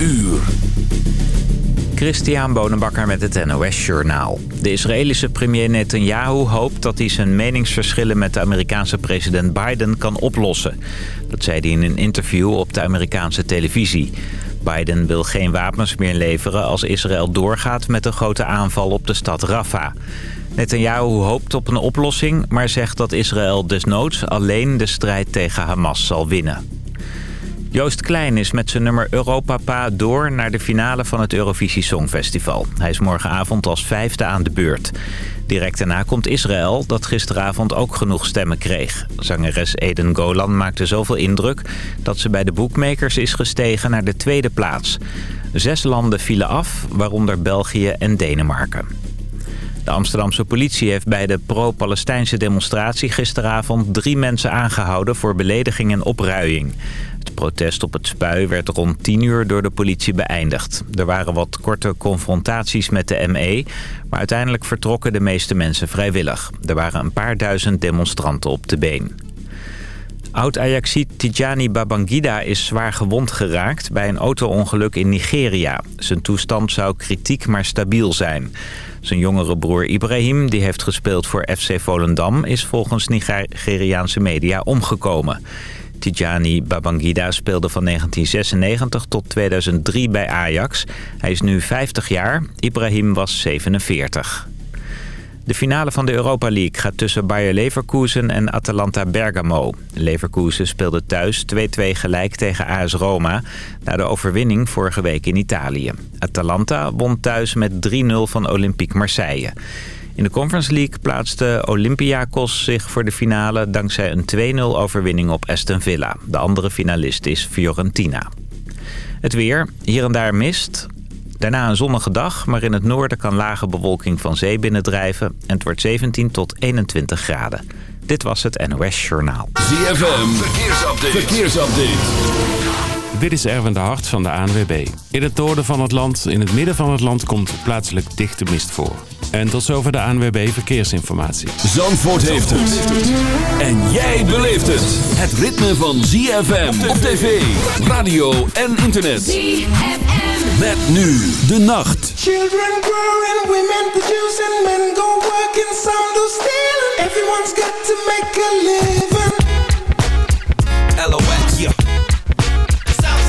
uur. Christian Bonenbakker met het NOS Journaal. De Israëlische premier Netanyahu hoopt dat hij zijn meningsverschillen met de Amerikaanse president Biden kan oplossen. Dat zei hij in een interview op de Amerikaanse televisie. Biden wil geen wapens meer leveren als Israël doorgaat met een grote aanval op de stad Rafah. Netanyahu hoopt op een oplossing, maar zegt dat Israël desnoods alleen de strijd tegen Hamas zal winnen. Joost Klein is met zijn nummer Europapa door naar de finale van het Eurovisie Songfestival. Hij is morgenavond als vijfde aan de beurt. Direct daarna komt Israël, dat gisteravond ook genoeg stemmen kreeg. Zangeres Eden Golan maakte zoveel indruk dat ze bij de boekmakers is gestegen naar de tweede plaats. Zes landen vielen af, waaronder België en Denemarken. De Amsterdamse politie heeft bij de pro-Palestijnse demonstratie gisteravond drie mensen aangehouden voor belediging en opruiing. Het protest op het spui werd rond 10 uur door de politie beëindigd. Er waren wat korte confrontaties met de ME, maar uiteindelijk vertrokken de meeste mensen vrijwillig. Er waren een paar duizend demonstranten op de been. Oud-Ajaxiet Tijani Babangida is zwaar gewond geraakt bij een auto-ongeluk in Nigeria. Zijn toestand zou kritiek maar stabiel zijn. Zijn jongere broer Ibrahim, die heeft gespeeld voor FC Volendam... is volgens Nigeriaanse media omgekomen. Tijani Babangida speelde van 1996 tot 2003 bij Ajax. Hij is nu 50 jaar. Ibrahim was 47. De finale van de Europa League gaat tussen Bayer Leverkusen en Atalanta Bergamo. Leverkusen speelde thuis 2-2 gelijk tegen AS Roma... na de overwinning vorige week in Italië. Atalanta won thuis met 3-0 van Olympique Marseille. In de Conference League plaatste Olympiakos zich voor de finale... dankzij een 2-0 overwinning op Aston Villa. De andere finalist is Fiorentina. Het weer, hier en daar mist. Daarna een zonnige dag, maar in het noorden kan lage bewolking van zee binnendrijven... en het wordt 17 tot 21 graden. Dit was het NOS Journaal. ZFM, verkeersupdate. verkeersupdate. Dit is Erwin de Hart van de ANWB. In het noorden van het land, in het midden van het land, komt plaatselijk dichte mist voor. En tot zover de ANWB Verkeersinformatie. Zandvoort heeft het. En jij beleeft het. Het ritme van ZFM op tv, radio en internet. ZFM. Met nu de nacht. Children growing, women producing, men go working, some do stealing. Everyone's got to make a living.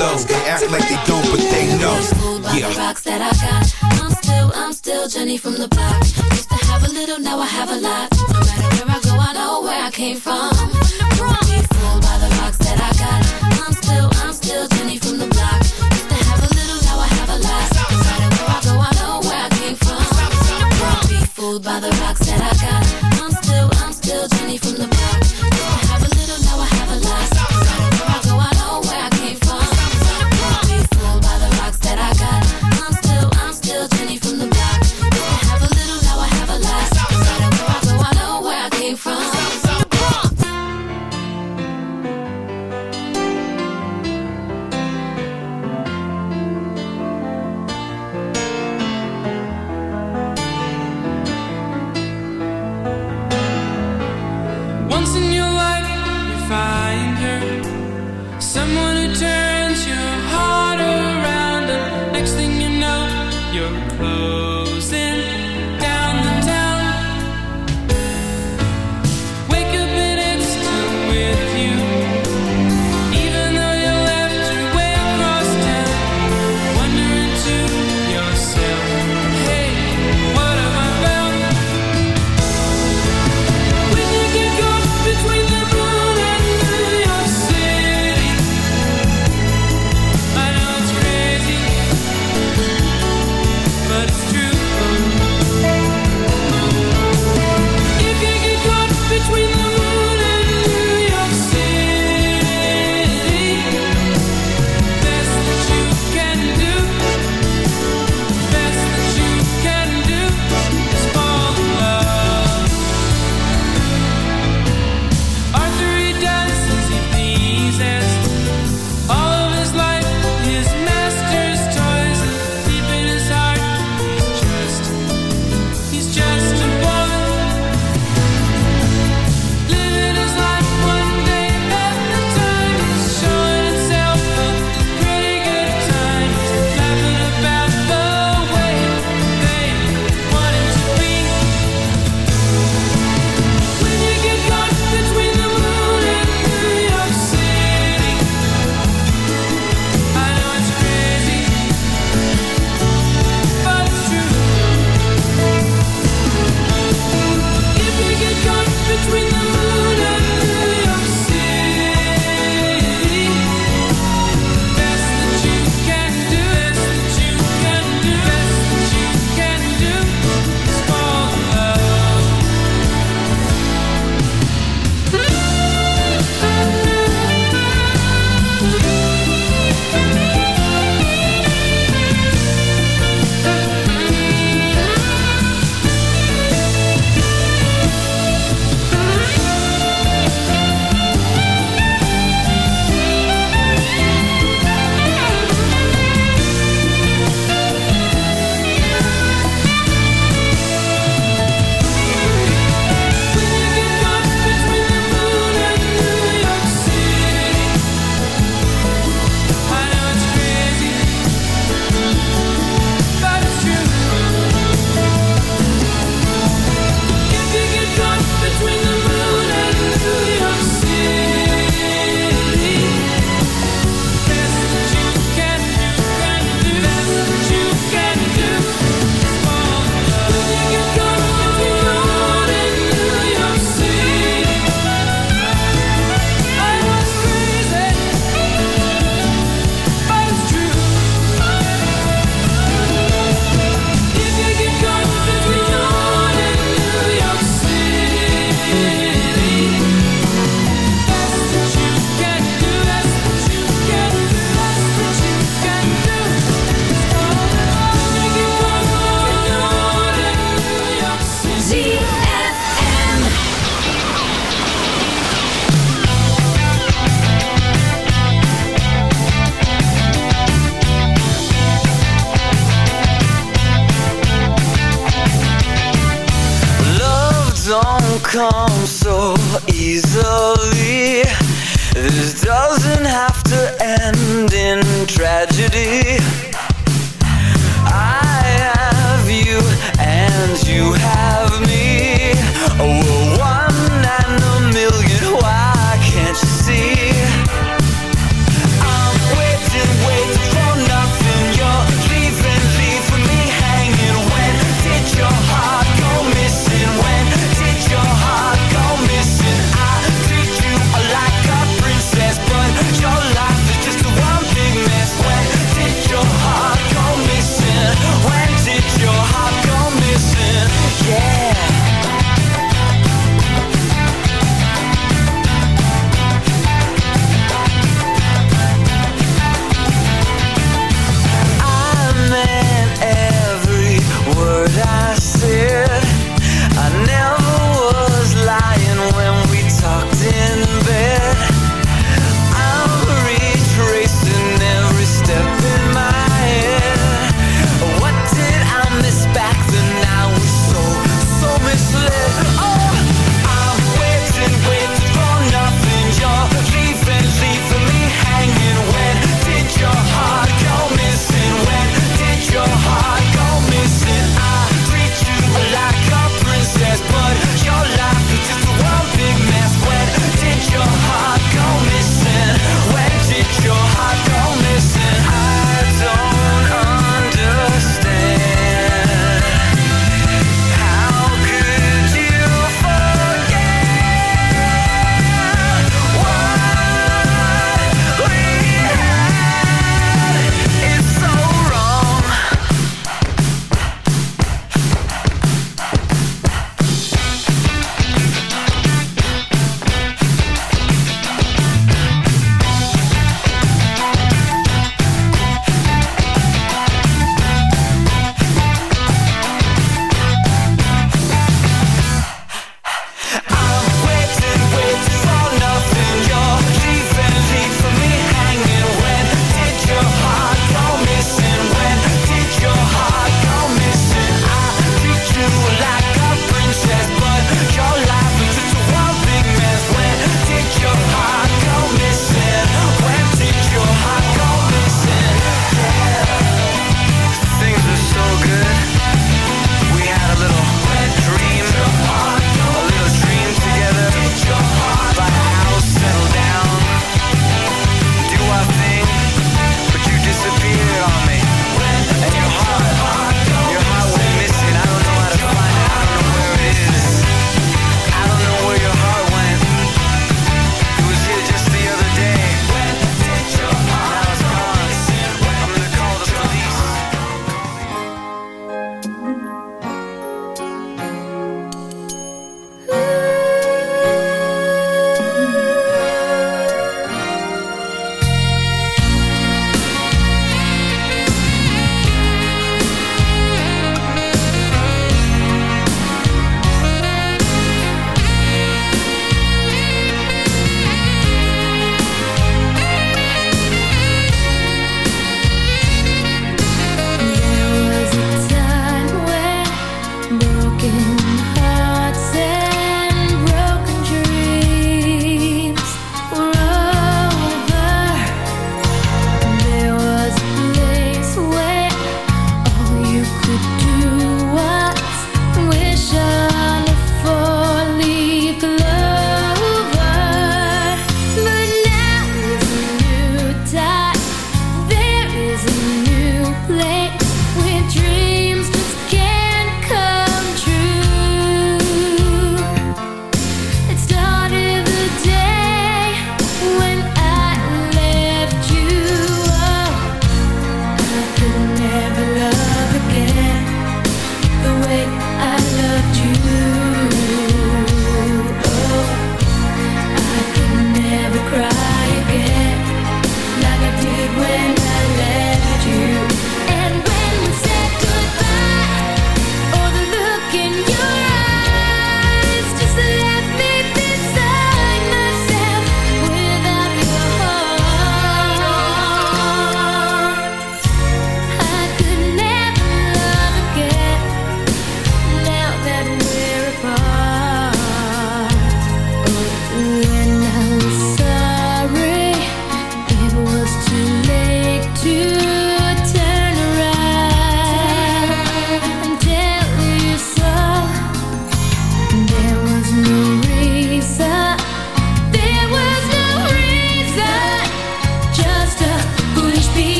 low. Come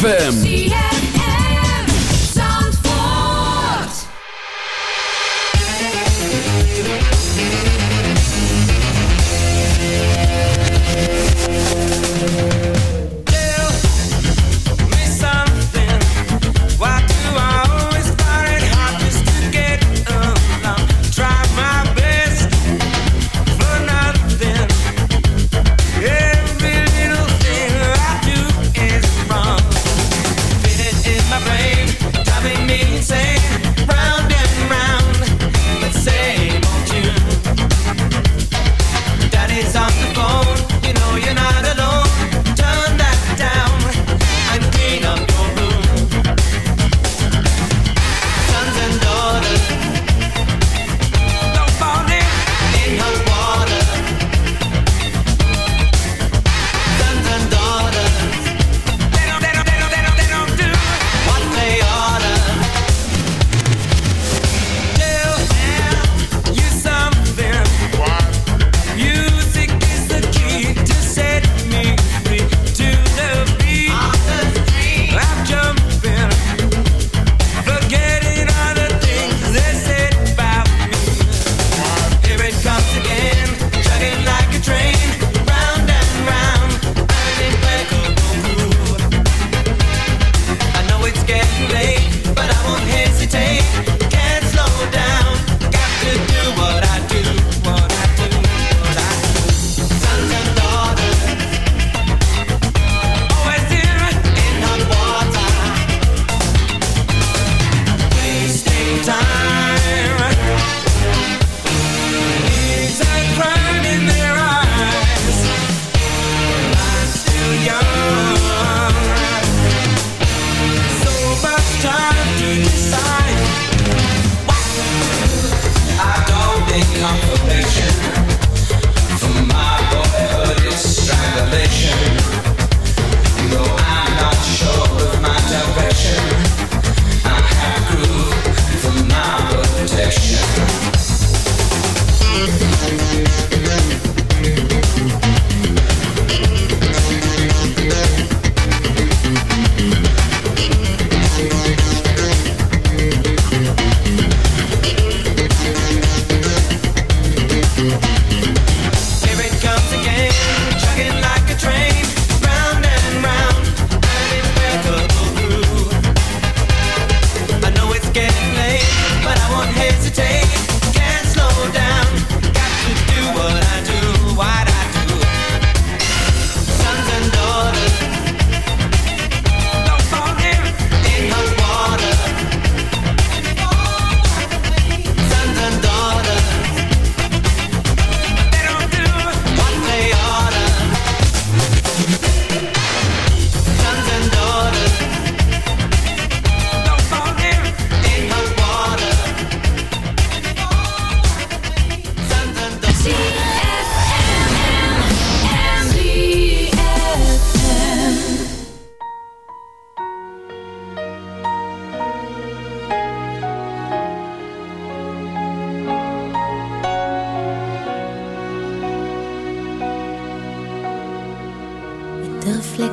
ZFM.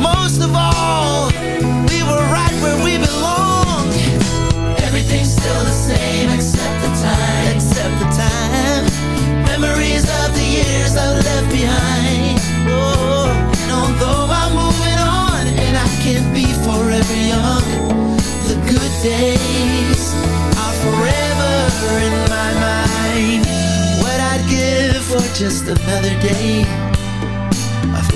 Most of all, we were right where we belong. Everything's still the same except the time. Except the time. Memories of the years I've left behind. Oh, and although I'm moving on and I can't be forever young, the good days are forever in my mind. What I'd give for just another day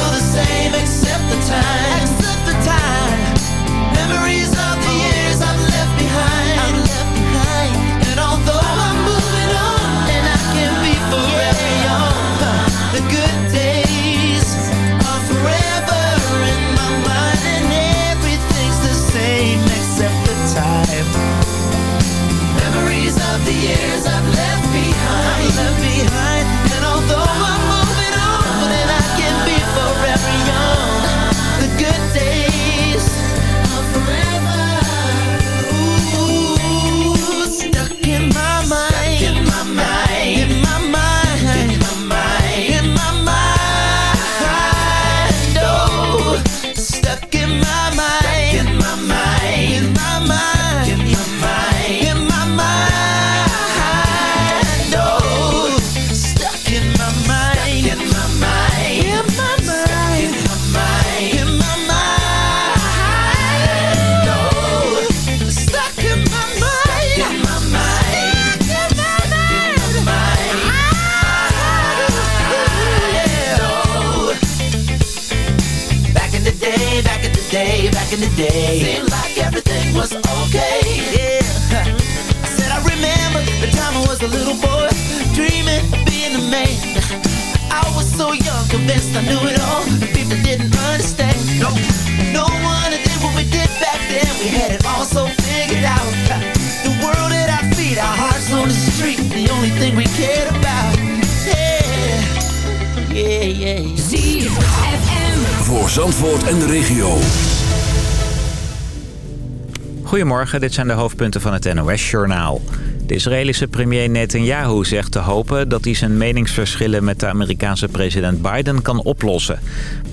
Still the same except the time. Dit zijn de hoofdpunten van het NOS-journaal. De Israëlische premier Netanyahu zegt te hopen dat hij zijn meningsverschillen met de Amerikaanse president Biden kan oplossen.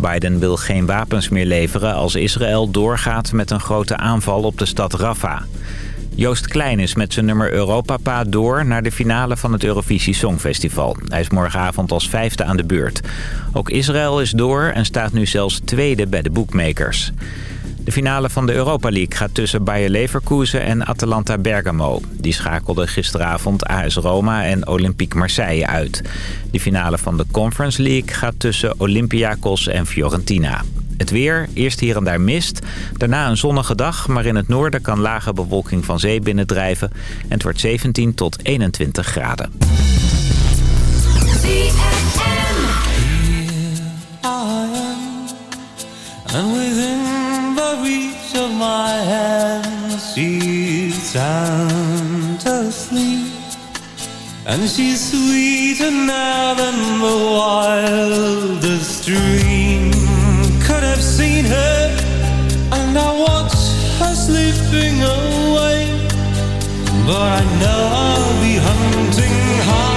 Biden wil geen wapens meer leveren als Israël doorgaat met een grote aanval op de stad Rafah. Joost Klein is met zijn nummer Europapa door naar de finale van het Eurovisie Songfestival. Hij is morgenavond als vijfde aan de beurt. Ook Israël is door en staat nu zelfs tweede bij de boekmakers. De finale van de Europa League gaat tussen Bayer Leverkusen en Atalanta Bergamo. Die schakelden gisteravond AS Roma en Olympique Marseille uit. De finale van de Conference League gaat tussen Olympiakos en Fiorentina. Het weer, eerst hier en daar mist. Daarna een zonnige dag, maar in het noorden kan lage bewolking van zee binnendrijven. En het wordt 17 tot 21 graden. And within reach of my hand, she's sound asleep. And she's sweeter now than the wildest dream could have seen her. And I watch her slipping away. But I know I'll be hunting high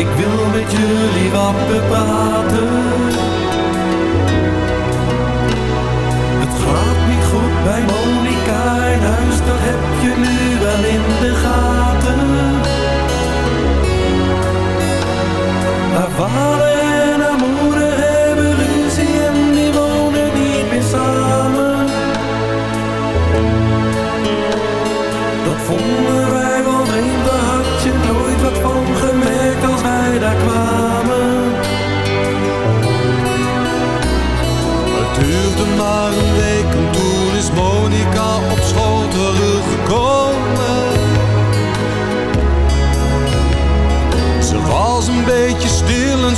Ik wil met jullie wat bepraten. Het gaat niet goed bij Monika in huis, dat heb je nu wel in de gaten.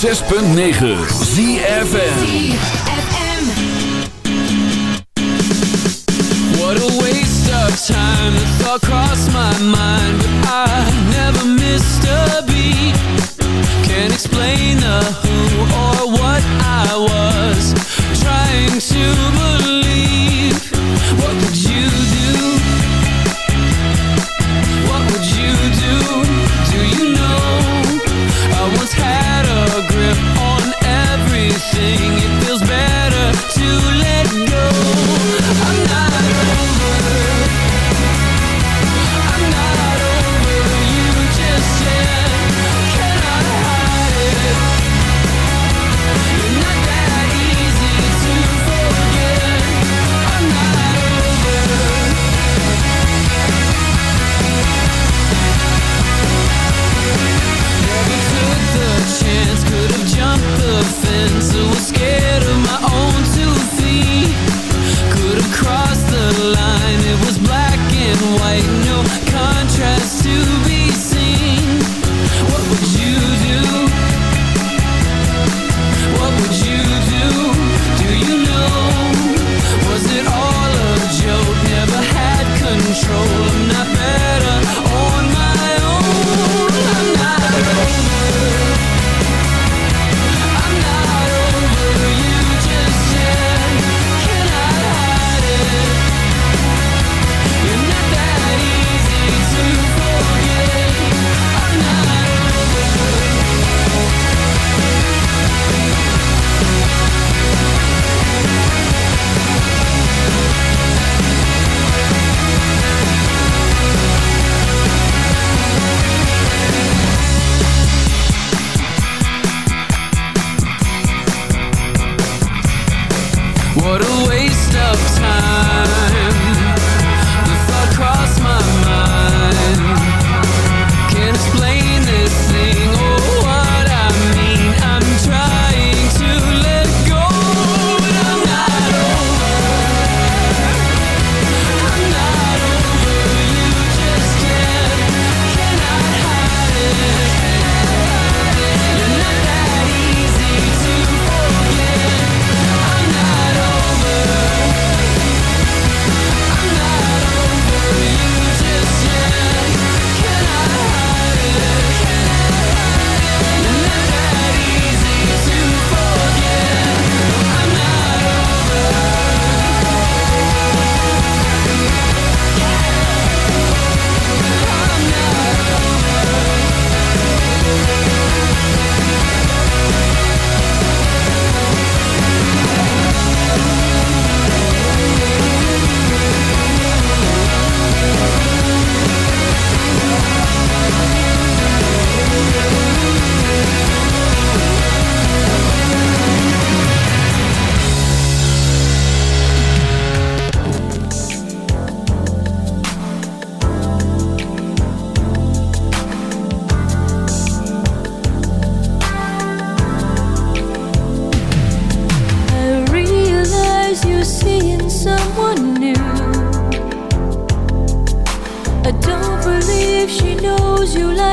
Honderd zes punt negen. ZFM. What a waste of time. The thought crossed my mind But I never missed a beat. Can't explain the who or what I was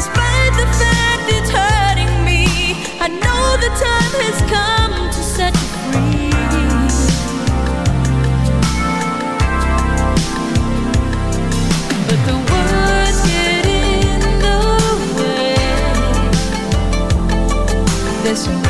Despite the fact it's hurting me. I know the time has come to set you free. But the words get in the way. There's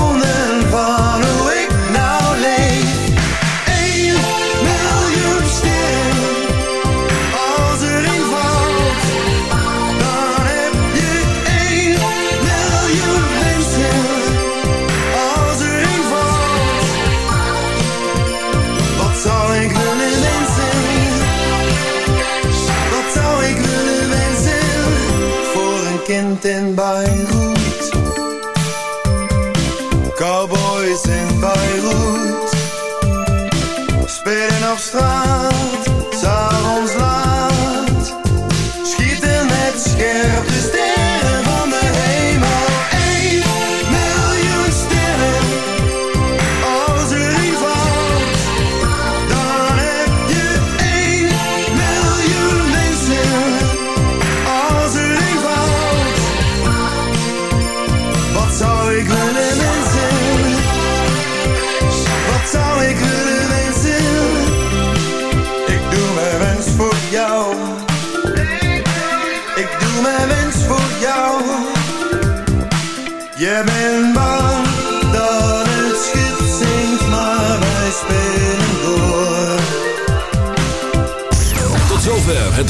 straat